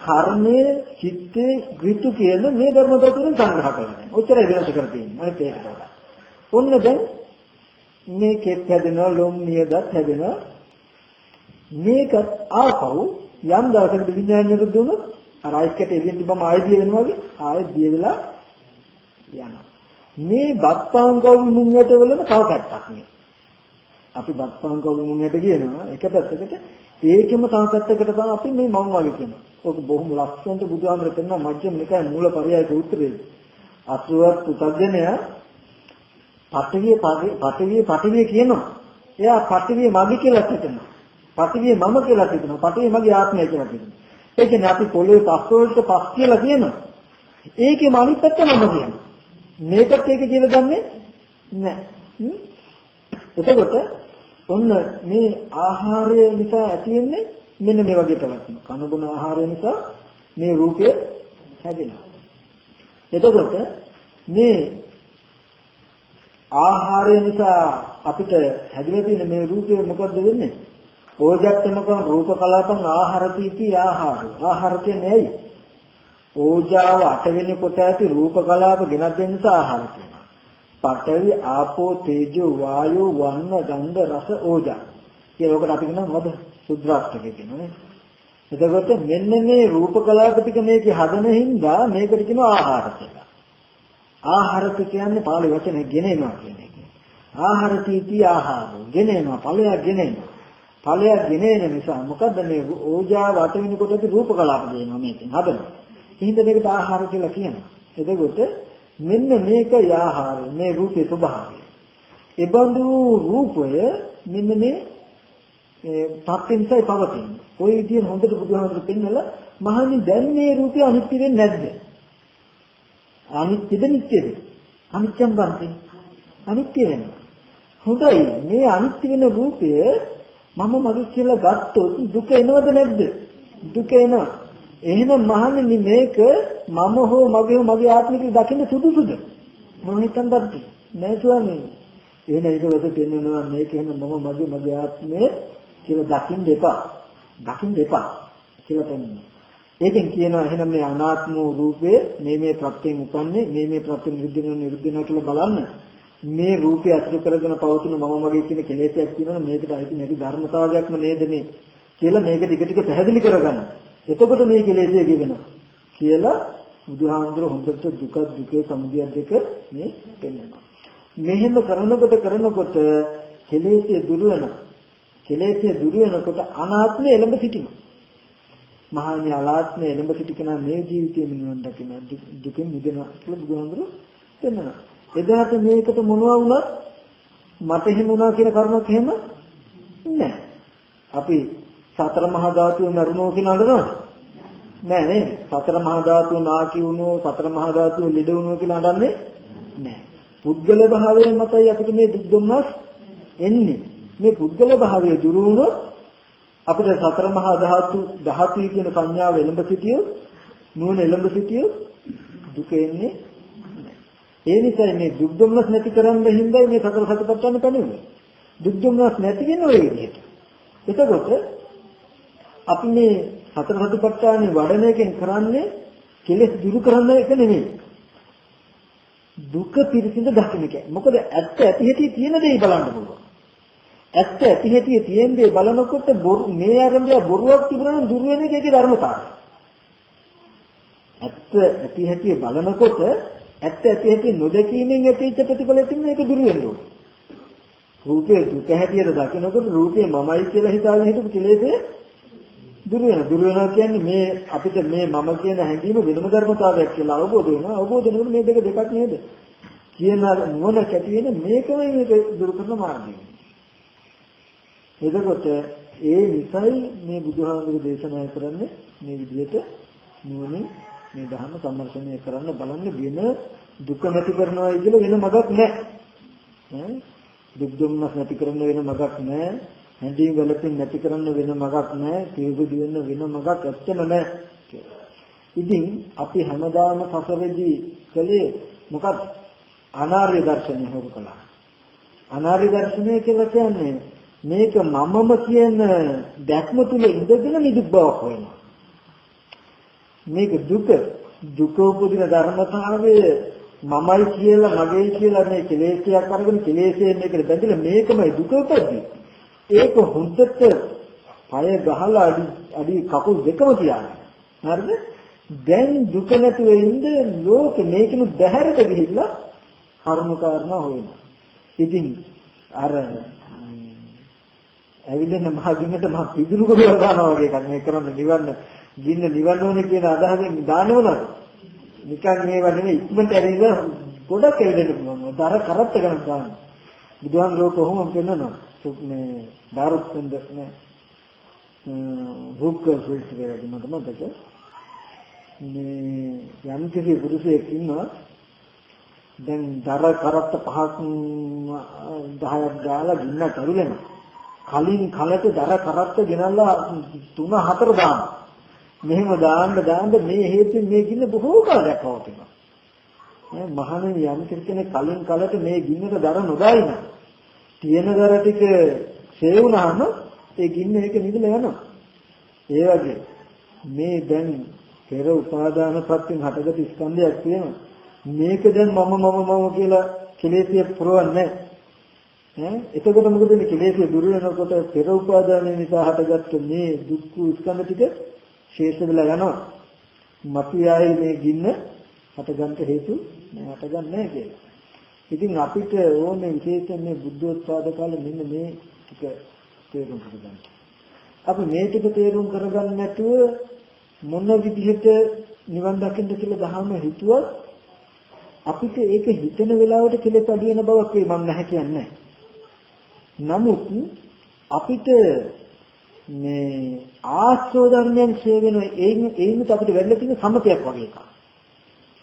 කර්මයේ චිත්තේ ඍතු කියන මේ ධර්ම තුනෙන් සංග්‍රහ කරනවා. ඔච්චරයි වෙනස කර තියෙන්නේ. අනිත් ඒකට වඩා. ඔන්න දැන් මේ කෙත් හැදෙනවා, ලොම් නියදත් හැදෙනවා. මේක ආපහු යම් දවසකට විඥානය නිරුද්ධ වුණොත් අර අයිස්කට එළියෙන් තිබම ආයෙ දිය වෙනවා වගේ ආයෙ දිය වෙලා යනවා. මේ බත්පාන් කවුරු මුංගට වලම තව පැත්තක් නේ. අපි බත්පාන් කවුරු මුංගට කියනවා එක පැත්තකට ඒකෙම තව පැත්තකට තමයි අපි මේ මම වගේ කියනවා. ඔක බොහොම ලස්සනට බුදුහාමර කරන මජ්ක්‍ධිම නිකාය මූල පරයය සූත්‍රයේ අසුවත් පුතග්ජනය පටිවිය පටිවිය පටිවිය කියනවා. එයා පටිවිය මගේ කියලා හිතනවා. පටිවිය මම කියලා හිතනවා. පටිවිය මගේ ආත්මය කියලා හිතනවා. ඒ කියන්නේ අපි පොළොවේ පස් වලට පස් කියලා කියනවා. ඒකේ අනිත් පැත්ත මම කියනවා. මේකත් ඒක කියලා දන්නේ නැහැ. එතකොට ඔන්න මේ ආහාරය නිසා ඇති වෙන්නේ මෙන්න මේ වගේ පැවැත්ම. කනබුන ආහාරය නිසා මේ රූපය හැදෙනවා. එතකොට මේ ආහාරය නිසා අපිට හැදිලා තියෙන මේ රූපය මොකද්ද වෙන්නේ? ඕජත්තමකම් රූප කලාපං ආහාරතිති ආහාර. ආහාර කියන්නේ ඇයි? ඕජාව අටවෙනි කොට ඇති රූප කලාප ගෙනත් දෙන්න නිසා ආහාර කියනවා. පඨවි ආපෝ තේජෝ වායෝ වන්න ගන්ධ රස ඕජා. කියනකොට අපි කියනවා මොකද? සුද්ධාෂ්ටකය කියනනේ. එතකොට මෙන්න මේ රූප කලාප ටික මේකේ හදන හින්දා මේකට කියනවා ආහාර කියලා. ආහාරක කියන්නේ පාළි වචනේ ගෙනෙනවා කියන එක. ආහාර තීති ආහාරෝ ගෙනෙනවා ඵලයක් ගෙනෙනවා. ඵලයක් ගෙනෙන නිසා මොකද්ද මේ ඕජාව අටවෙනි කොටසේ රූප කලාප දෙනවා මේකෙන් හදනවා. හිඳ මේකට ආහාර කියලා කියනවා. එතකොට මෙන්න මේක ආහාරය මේ රූපේ ස්වභාවය. ඒබඳු රූපය මෙන්න මේ පත්‍යෙන්සයි පවතින්නේ. ওই විදිහට හොඳට බුදුහාමුදුරු පෙන්නලා මහනි දැන් මේ රූපය අනිත්‍ය වෙන්නේ නැද්ද? අනිත්‍යද නිට්ටයද? අනිත්‍යම් බන්ති. අනිත්‍ය වෙනවා. හොඳයි මේ අනිත්‍ය වෙන රූපය මම මගේ කියලා ගත්තොත් දුක එනවද නැද්ද? දුක එනවා. එහෙනම් මහන්නේ මේක මම හෝ මගේ හෝ මගේ ආත්මික දකින්න සුදුසුද? මම හිතන්නත් නෑ ස්වාමී. එහෙනම් ඒක වෙත පෙන්වනවා මේක එහෙනම් මම මගේ මගේ ආත්මය කියලා දකින්න එපා. දකින්න එපා කියලා පෙන්වනවා. ඒකෙන් කියනවා එහෙනම් මේ අනාත්ම වූ රූපය මේ මේ ප්‍රත්‍යයෙන් උපන්නේ මේ මේ ප්‍රත්‍ය නිරුද්ධ වෙන නිරුද්ධ වෙනවා කියලා බලන්න. මේ රූපය අසුර කරගෙන පවතින මම මගේ කියන කෙලෙසයක් කියනවා මේකට අයිති නැති ධර්මතාවයක්ම නේද මේ කියලා මේක ටික ටික පැහැදිලි කරගන්න. එතකොට මේ කෙලෙසේ ගෙවෙනවා කියලා බුදුහාමුදුර හොඳට දුක දුකේ සමුදය දෙක මේ පෙන්වනවා. මෙහෙම කරනකොට කරනකොට කෙලෙසේ දුර වෙනවා. කෙලෙසේ දුර වෙනකොට අනාත්මය එළඹ සිටිනවා. මහානි අනාත්මය එළඹ සිටිකන මේ ජීවිතයේ නිවන් දකින දුකෙන් මිදෙනවා කියලා බුදුහාමුදුර පෙන්වනවා. එදාට මේකට මොනවා වුණත් මට එහෙම වුණා කියන කරුණක් එහෙම නැහැ. අපි සතර මහා ධාතුව මරුණෝ කියන අඬනවද? නෑ නේද? සතර මහා ධාතුව නාකි වුණෝ සතර මහා ධාතුව ලෙඩ වුණෝ කියලා අඬන්නේ නෑ. පුද්ගල භාවයෙන් මතයි අපිට මේ දුක් දුන්නස් එන්නේ. මේ පුද්ගල භාවය දුරු වුණොත් අපිට සතර මහා ධාතු ධාතුයි කියන සංඥාව එළඹ සිටියොත් නුවණ එළඹ සිටියොත් දුක එන්නේ ඒ නිසා මේ දුක් දුන්නස් නැති කරන්න හින්දා මේ සතර සතිපට්ඨාන පැනෙන්නේ. දුක් දුන්නස් නැති වෙන ඔය විදිහට. එතකොට අපි මේ සතර සතිපට්ඨානෙ වඩන එකෙන් කරන්නේ කෙලෙස් දුරු කරන්න එක නෙමෙයි. දුක පිරිසිඳ දකින්න එක. මොකද ඇත්ත ඇති හැටි තියෙන දේ බලන්න පුළුවන්. ඇත්ත ඇති හැටි තියෙන දේ බලනකොට මේ ආරම්භය බොරුවක් තිබුණා නම් දුර වෙන එක ඒකේ ධර්මතාවය. ඇත්ත ඇති හැටි බලනකොට ඇත්ත ඇති හැටි නොදැකීමෙන් ඇතිවෙච්ච ප්‍රතිඵලෙ තිබුණ ඒක දුර වෙන්න ඕනේ. රූපේ දුක හැටියට දකිනකොට රූපේ මමයි කියලා හිතාගෙන හිටපු කෙලෙසේ දුර වෙන දුර වෙනවා කියන්නේ මේ අපිට මේ මම කියන හැඟීම වෙනම ධර්මතාවයක් කියලා අවබෝධ වෙනවා අවබෝධ වෙනකොට මේ දෙක දෙකක් නේද කියන නුවණ කැටි වෙන මේකම මේක දුරු කරන මාර්ගය එතකොට ඒ නිසයි මේ බුදුහාමුදුරු දේශනා කරන්නේ මේ විදිහට නුවණින් මේ ධර්ම සම්මර්ෂණය කරන්න බලන්න වෙන දුක නැති කරනවා කියලා වෙන මගක් නැහැ. දුක් දුම්නස් නැති කරන වෙන මගක් නැහැ. හැඳින් වලකින් නැති කරන්න වෙන මගක් නැහැ. තීව්‍ර වෙන වෙන මගක් ඇත්තම නැහැ ඉතින් අපි හැමදාම සසරේදී කලේ මොකක්ද? අනාර්ය දර්ශනය හොරු කළා. අනාර්ය දර්ශනය කියලා කියන්නේ මේක මමම කියන දැක්ම තුල ඉඳගෙන නිදුක් බවක් වෙනවා. මේක දුක දුක උපදින ධර්මතාවය මමයි කියලා මගේ කියලා මේ කෙලෙසයක් අරගෙන කෙලෙසයෙන් එකට බැඳිලා මේකමයි දුක උපදින්නේ. ඒක හොඳට පය ගහලා අඩි අඩි කකුල් දෙකම තියාගන්න. හරිද? දැන් දුක නැතුව ඉඳ ලෝකෙ මේකම බැහැරට ගිහිල්ලා කර්ම කාරණා හොයනවා. ඉතින් අර ඇවිදින මහගින්නට මහ පිදුරු කරලා දානවා වගේ එකක් මේ කරන්න නිවන්න ගින්න නිවන්න ඕනේ කියන අදහසෙන් දානවලු. නිකන් මේවා නෙමෙයි ඉක්මනට ඇවිල්ලා ගොඩක් ඇවිදින්න පුළුවන්. දර කරත්ත ගන්න ගන්න. බුදුහාමුදුරුවෝ කොහොමද කියනවා? මේ දාරුත් සඳ නේ බුක් ෆිල්ස් වලදී මට මතක මේ යම් කිසි පුරුෂයෙක් ඉන්නවා දැන් දර කරත්ත පහක් 10ක් දාලා ගින්න කරුලෙනවා කලින් කලට දර කරත්ත ගෙනල්ලා 3 4 දානවා මෙහෙම දාන්න දාන්න මේ හේතුවෙන් මේ ගින්න බොහෝ කාලයක් පවතිනවා. ඈ මහණෙනි යම් කෙනෙක් කලින් කලට මේ ගින්නට දර නොදායින තියෙන දර ටික ෂේ වුණාම ඒ ගින්න එක නිදලා යනවා. ඒ වගේ මේ දැන් පෙර උපාදාන ප්‍රත්‍යයෙන් හටගත් ස්කන්ධයක් තියෙනවා. මේක දැන් මම මම මම කියලා කෙලෙසිය පුරවන්නේ ඈ එතකොට මොකද මේ කෙලෙසිය දුර වෙනකොට පෙර උපාදානය නිසා හටගත්ත මේ දුක් ස්කන්ධ ටික ශේෂ වෙලා යනවා මතු යයි මේ ගින්න හටගන්න හේතු නෑ හටගන්නේ නෑ කියලා ඉතින් අපිට ඕනේ විශේෂයෙන් මේ බුද්ධෝත්පාද කාලේ මෙන්න මේ ටික තේරුම් කරගන්න. අපි මේ ටික තේරුම් කරගන්න නැතුව මොන විදිහට නිවන් දකින්න කියලා දහම හිතුවත් අපිට ඒක හිතන වෙලාවට කෙලෙස් අඩු වෙන බවක් වේ මම නැහැ කියන්නේ. නමුත් අපිට මේ ආශ්‍රව ධර්මයන් ඡේ වෙන ඒයින් ඒයින්ත් අපිට වෙන්න තියෙන සමතයක් වගේ එකක්.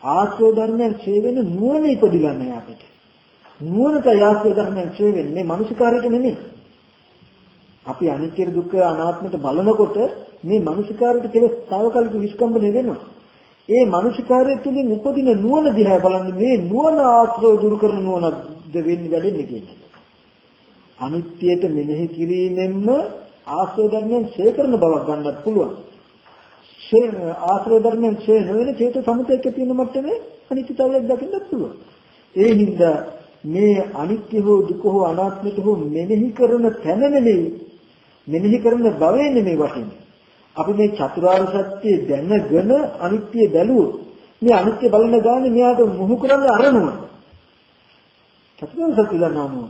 ආශ්‍රව ධර්මයන් ඡේ වෙන නුවණ ඉපදිලා නැහැ අපිට. නුවණට ආශ්‍රව ධර්මයන් ඡේ වෙන්නේ මානසිකාරයට නෙමෙයි. අපි අනිත්‍ය දුක්ඛ අනාත්මට බලනකොට මේ මානසිකාරයට කෙලස් తాවකාලික විස්කම්බන වෙනවා. ඒ මානසිකාරය තුළින් උපදින නුවණ දිහා බලන්න මේ නුවණ ආශ්‍රව දුරු කරන නුවණද වෙන්නේ වැඩෙන්නේ කියන්නේ. අනිත්‍යයට මෙනෙහි කිරීමෙන්ම ආශ්‍රව ධර්මයන් ඡේ කරන බවක් ගන්නත් පුළුවන්. ඡේ ආශ්‍රව ධර්මයන් ඡේ නොවන චේත සමුදයක තියෙන මට්ටමේ අනිත්‍යතාවයක් දකින්නත් පුළුවන්. ඒ හින්දා මේ අනිත්‍ය හෝ දුක හෝ අනාත්මත හෝ මෙනෙහි කරන තැන නෙමෙයි මෙනෙහි කරන භවයේ නෙමෙයි වටින්නේ. අපි මේ චතුරාර්ය සත්‍ය දැනගෙන අනිත්‍ය බැලුවොත් මේ අනිත්‍ය බලන ගානේ මෙයාට මුහු කරන්න අරනවා. චතුරාර්ය සත්‍ය දන්නවා.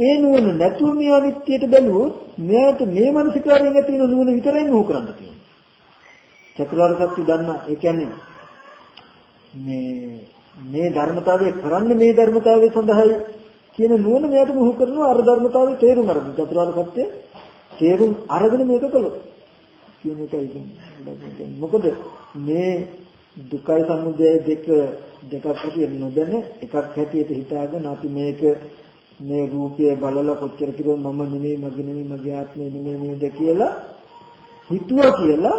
ඒ නුවණ නැතුව මේ අනිත්‍යයට බැලුවොත් මෙයාට මේ මනසිකාරයෙන් ඇති වෙන නුවණ විතරයි මුහු කරන්න තියෙන්නේ. චතුරාර්ය සත්‍ය දන්න ඒ කියන්නේ මේ මේ ධර්මතාවය කරන්නේ මේ ධර්මතාවය සඳහායි කියන නුවණ මෙයාට මුහු කරනවා අර ධර්මතාවය තේරුම් අරගෙන චතුරාර්ය සත්‍ය තේරුම් අරගෙන මේක කළොත් කියන එකයි කියන්නේ. මොකද මේ දුකයි සමුදය දෙක දෙකක් හැටියට නොදැන එකක් හැටියට හිතාගෙන අපි මේක මේ රූපය බලලා කොච්චර කිව්වොත් මම නෙමෙයි මගේ නෙමෙයි මගේ ආත්මය නෙමෙයි නේද කියලා හිතුවා කියලා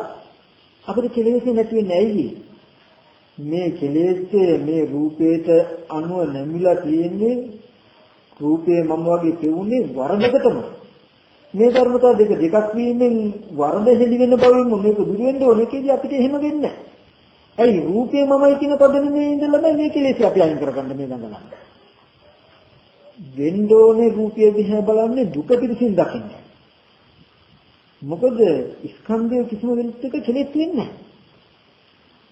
අපිට කෙලෙස් නැති වෙන්නේ ඇයි මේ කෙලෙස්යේ මේ රූපේට අනුව නැමිලා තියෙන්නේ රූපේ මම වගේ පෙවුනේ වරදකටම මේ ධර්මතාව දෙක දෙකක් වීමෙන් වරද හෙලි වෙන බවින් මේක දුර වෙන්න ඕනේ කියලා අපිට එහෙම වෙන්නේ නැහැ. ඇයි රූපේ මමයි කියන පදනේ ඉඳලා මේ කෙලෙස් අපි අයින් කරගන්න මේ දඟලන්නේ. වෙන්න ඕනේ රූපය දිහා බලන්නේ දුක පිටින් දකින්න. මොකද ස්කන්ධය කිසිම වෙනසක කෙලෙස් වෙන්නේ නැහැ.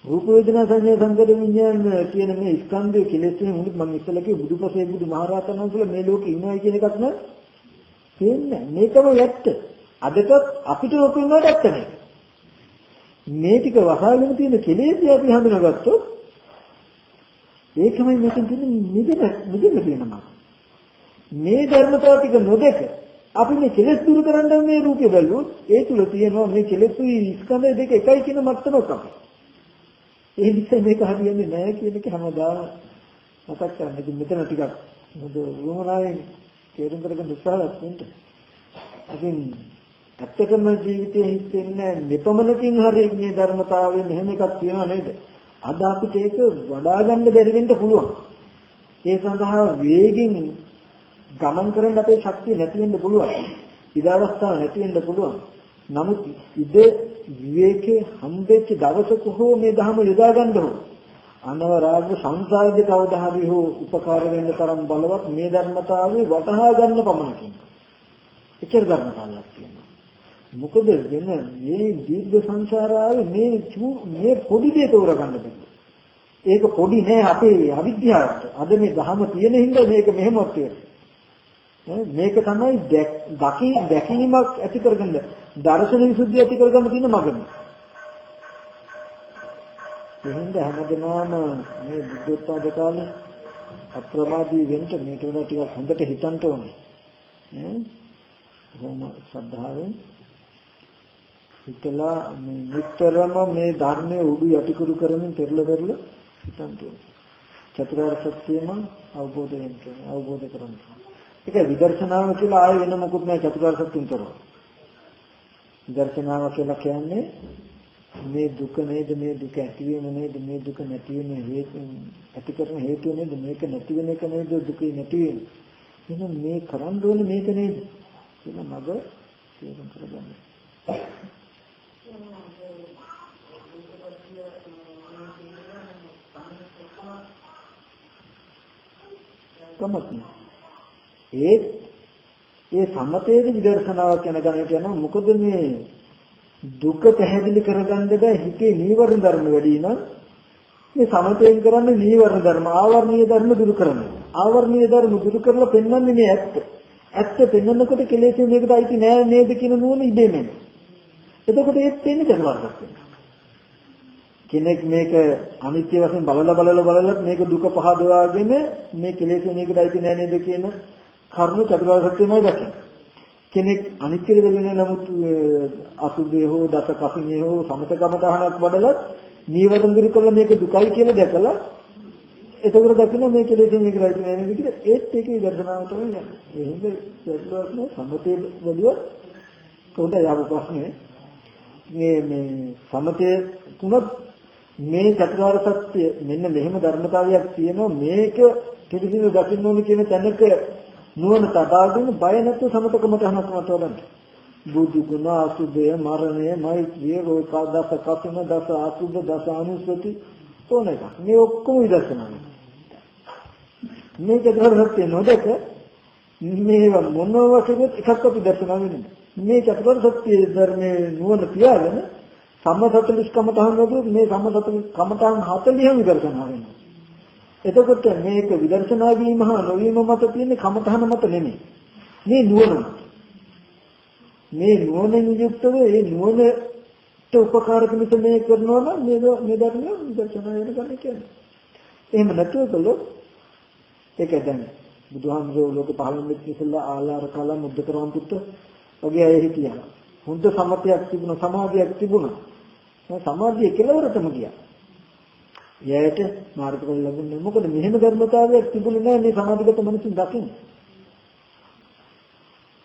රූප වේදනා සංඥා සංගත විඥාන කියන මේ ස්කන්ධය කෙලෙස් වෙන මුලින් මම ඉස්සලා කිව්ව බුදුපසේ බුදු මහරහතන් වහන්සේලා මේ ලෝකේ ඉනවයි කියන එකක් නෑ. තේන්නේ මේකම ඇත්ත. අදටත් අපිට ඔක වෙනවට ඇත්ත නේ. මේ ටික වහාගෙන තියෙන කෙලෙස් අපි හඳුනාගත්තොත් ඒකමයි මෙතන තියෙන නිදෙන නිදෙන්න තියෙනවා. මේ ධර්මතාව ටික නොදක අපි මේ කෙලෙස් දුරු කරන්න මේ රූපය බැලුවොත් ඒ තුල තියෙනවා මේ කෙලෙස්ුයි ස්කන්ධ දෙක එකයි කියන මට්ටමක් අපි. ඒ නිසා මේක හරියන්නේ නැහැ කියන එක හැමදාම මතක් කරගන්න. ඉතින් මෙතන ටිකක් මොකද වුණාවේ තේරුම් කරගන්න උත්සාහවත් වෙන්න. ඉතින් ඇත්තටම ජීවිතයේ හිතෙන්නේ මෙපමණකින් හරි මේ ධර්මතාවයෙන් මෙහෙම එකක් තියෙනව නේද? අද අපිට ඒක වඩා ගන්න බැරි වෙන්න පුළුවන්. ඒ සඳහා වේගින් ගමන් කරන්න අපේ ශක්තිය නැති වෙන්න පුළුවන්. ඉද අවස්ථාව නැති වෙන්න පුළුවන්. නමුත් ඉද විවේකයේ හම්බෙච්ච දවසක හෝ මේ ධහම යොදා ගන්න ඕන. අනවරාග සංසාරයේ කවදා හරි හෝ උපකාර වෙන්න තරම් බලවත් මේ ධර්මතාවය වටහා ගන්න පමණකින්. එච්චර ධර්මතාවයක් තියෙනවා. මොකද වෙන මේ දීර්ඝ සංසාරාවේ මේ මේ පොඩි දේ තෝරගන්න බෑ. ඒක පොඩි නෑ අපේ අවිද්‍යාවට. අද මේ ධහම තියෙන හින්දා මේක මෙහෙමත් මේක තමයි දකි දැකීමක් ඇති කරගන්න දර්ශන විසුද්ධිය ඇති කරගන්න තියෙන මගම. එහෙනම් හැමදෙනාම මේ බුද්ධෝත්පාද කාලේ අප්‍රමාදී වෙන්න මේක වඩා ටිකක් හොඳට හිතන්න ඕනේ. ඈ කොහොම ශ්‍රද්ධාවෙන් හිතලා මේ නිතරම මේ ධර්මයේ උඩු යටිකුරු කරමින් පෙරල පෙරල හිතන්න ඕනේ. චතුරාර්ය සත්‍යම අවබෝධ වෙන්න ඕනේ. අවබෝධ කරගන්න. ඒක විදර්ශනාව කියලා ආයෙ වෙන මොකුත් නැහැ චතුරාර්ය සත්‍යයෙන් කරනවා. විදර්ශනාව කියලා කියන්නේ මේ දුක නේද මේ දුක ඇතිවීම නේද මේ දුක නැතිවීම හේතු ඇති කරන හේතුව නේද මේක නැති වෙන එක නේද දුකේ නැතිවීම එහෙනම් මේ කරන්න ඕනේ මේක නේද කියලා මග තේරුම් කරගන්න. තමයි. ඒ ඒ සම්මතයේ විදර්ශනාවක් යන ගණයට යනවා මොකද මේ දුක පැහැදිලි කරගන්න බෑ හිතේ නීවරණ ධර්ම වැඩි නම් මේ සමතයෙන් කරන්නේ නීවරණ ධර්ම ආවර්ණීය ධර්ම දුරු කරනවා ආවර්ණීය ධර්ම දුරු කරලා පෙන්වන්නේ මේ ඇත්ත. ඇත්ත පෙන්වනකොට කෙලෙස් මේකට අයිති නෑ නේද කියන නුවණ ඉබේම එනවා එතකොට ඒත් තියෙන්නේ දරුවක්වත් කෙනෙක් මේක අනිත්‍ය වශයෙන් බලලා බලලා බලලා මේක දුක පහදවාගෙන මේ කෙලෙස් මේකට අයිති නෑ නේද කියන කරුණු චතුරාර්ය සත්‍යමයි දැක්කේ කෙනෙක් අනිත්‍ය දෙන්නේ නමුත් අසුභේ හෝ දස කසිනේ හෝ සමතකම දහනක් වඩලත් නීවරණ දුරු කළ මේක දුකයි කියලා දැකලා එතකොට දකින්න මේ කෙලෙස් මේක රයිට් නෑ නේද කියලා ඒත් ඒකේ දර්ශනාව තමයි යන්නේ. ඒ හින්දා චතුරාර්ය සමතේ වලිය කොහොමද යාව ප්‍රශ්නේ මේ මේ සමතේ තුනත් මේ චතුරාර්ය සත්‍ය මෙන්න මෙහෙම ධර්මතාවයක් තියෙනවා මේක පිළිසිදු දකින්න ඕනේ කියන තැනක නුවණ තබාගෙන බය නැතුව සමතකමට හනස්මත වඩන්න. බුදු ගුණ අසුභය මරණය මෛත්‍රිය රෝකාදස කතුන දස අසුභ දස අනුසති තෝන එක. මේ ඔක්කොම විදර්ශනායි. මේක දරහත් නොදක මේව මොනවා කෙරුවත් එකක් අපි දර්ශනා වෙන්නේ. මේ චතුරාර්ය සත්‍ය ධර්මයේ නුවණ තියාගෙන සම්මතතලිස් කමතහන් වගේ මේ සම්මතතලිස් කමතහන් 40ම විදර්ශනා වෙනවා. එතකොට මේක විදර්ශනා වීම හා නොවීම මත තියෙන කමතහන මත නෙමෙයි. මේ නුවණ. මේ නුවණින් යුක්තව ඒ නුවණට උපකාරක මිස මේ කරනවා නම් මේ මේ ධර්ම විදර්ශනා වෙන ගන්න කියන්නේ. එහෙම නැතුව කළොත් ඒක දැන් බුදුහාමුදුරුවෝ ලෝක පහළ වෙච්ච ඉස්සෙල්ලා ආලාර කල මුද්ද කරවන් පුත්ත වගේ අය හිටියා. හොඳ සමතයක් තිබුණා සමාධියක් තිබුණා. සමාධිය කෙලවරටම ගියා. එයාට මාර්ගඵල ලැබුණේ මොකද මෙහෙම ධර්මතාවයක් තිබුණේ නැහැ මේ සමාධිගත මනසින් දකින්න.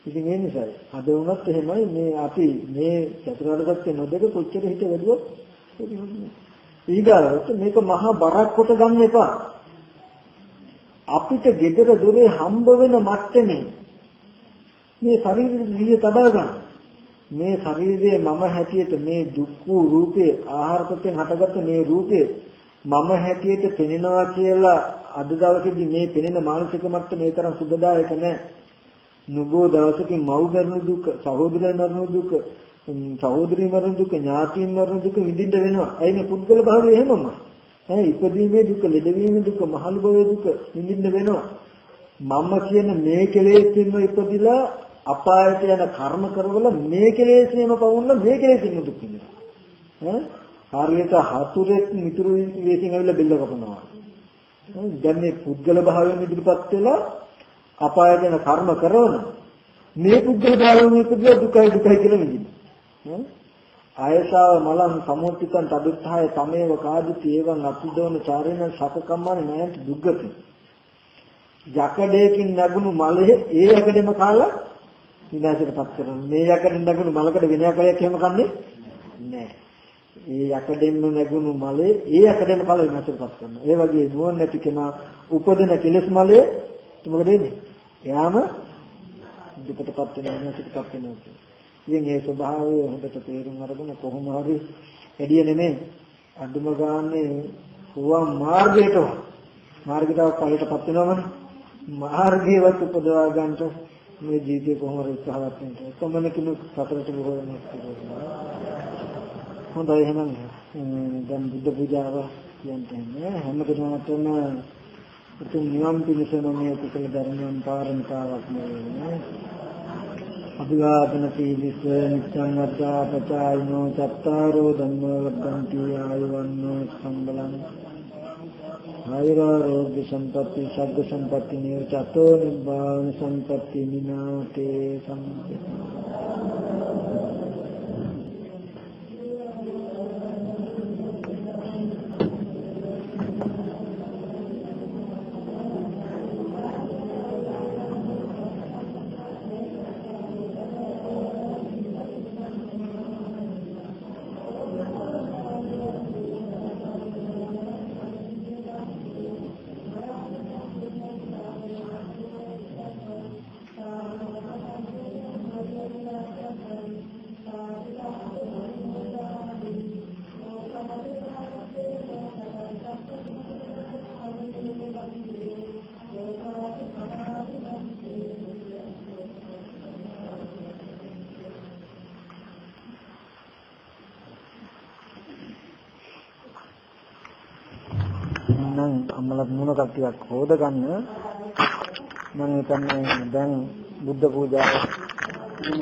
ඉතින් ඒ නිසා අද වුණත් එහෙමයි මේ අපි මේ චතුරාර්ය සත්‍ය නොදක කොච්චර හිත වැඩුවොත් ඊගාවට මේක මහා බරක් කොට ගන්න එපා. අපිට gedara දොරේ හම්බ වෙන මට්ටමේ මේ ශරීරෙ දිහා තබා ගන්න. මේ ශරීරයේ මම හැටියට මේ දුක් වූ රූපේ ආහාරපතෙන් හටගත්ත මේ රූපේ මම හැටියට පෙනෙනවා කියලා අද දවසේදී මේ පෙනෙන මානසික මට්ටම මේ තරම් සුබදායක නැහැ. නුගෝ දවසකින් මව් මරණ දුක, සහෝදරයන් මරණ දුක, සහෝදරී මරණ දුක, ඥාතීන් මරණ දුක විඳින්න වෙනවා. ඇයි මේ පුද්ගල භාවය එහෙමම? ඈ ඉපදීමේ දුක, ලෙඩවීමේ දුක, මහලු භවයේ දුක විඳින්න වෙනවා. මම කියන මේ කෙලෙසින්ම ඉපදිලා අපායට යන කර්ම කරවල මේ කෙලෙසින්ම පවුන්න මේ කෙලෙසින්ම දුක් විඳිනවා. ඈ හරියට හතුරෙක් මිතුරු වේසින් ඇවිල්ලා බෙල්ල කපනවා. දැන් මේ පුද්ගල භාවයෙන් ඉදිරිපත් වෙලා අපාය ගැන කර්ම කරන මේ පුද්ගල භාවයෙන් ඉදිරිය දුකයි දුකයි කියලා විඳිනවා. ආයසාව මලං සමුත්තිතං තදුත්ථාය තමේව කාදිති එවං අතිදෝන චාරේන සකකම්මන නයන්ති දුග්ගති. යකඩයකින් නැගුණු මලේ ඒ යකඩෙම කාලා විනාශයටපත් කරනවා. මේ යකඩෙන් නැගුණු මලකට වෙන යකඩයක් එහෙම කන්නේ නැහැ. ඒ යකඩෙන්ම නැගුණු මලේ ඒ යකඩෙන් ඵල විනාශයටපත් කරනවා. ඒ වගේ නුවණ නැති කෙනා උපදින කෙලෙස් මලේ මොකද වෙන්නේ? එයාම දුකටපත් වෙන විනාශයටපත් වෙනවා කියන්නේ. ඉතින් ඒ ස්වභාවය හොඳට තේරුම් අරගෙන කොහොම හරි එළිය නෙමෙයි අඳුම ගානේ හුවා මාර්ගයට මාර්ගයට ඵලයටපත් වෙනවනේ මාර්ගයවත් උපදවා ගන්නට මේ ජීවිතේ කොහොම හරි උත්සාහවත් වෙන්න. කොමන කෙනෙක් සතරට බොහෝ වෙනවා. හොඳයි එහෙනම්. දැන් බුද්ධ පූජාව කියන්නේ හැම කෙනාටම උතුම් නිවන් පිණිසම මේ කුසල ධර්මයන් පාරමිතාවක් නෙවෙයි. අභිවාදන සීලිස නිච්ඡං වද්දා පචායිනෝ චත්තාරෝ ධම්මෝ වද්දන්ති ආයුවන්නෝ සම්බලං. ආයුරෝග්‍ය සම්පatti සග්ග සම්පatti නියචතෝ නිබ්බාන සම්පatti විනාතේ සම්පති නම් අම්මලා මුණ කට්ටියක් හොද ගන්න මම හිතන්නේ දැන් බුද්ධ පූජාව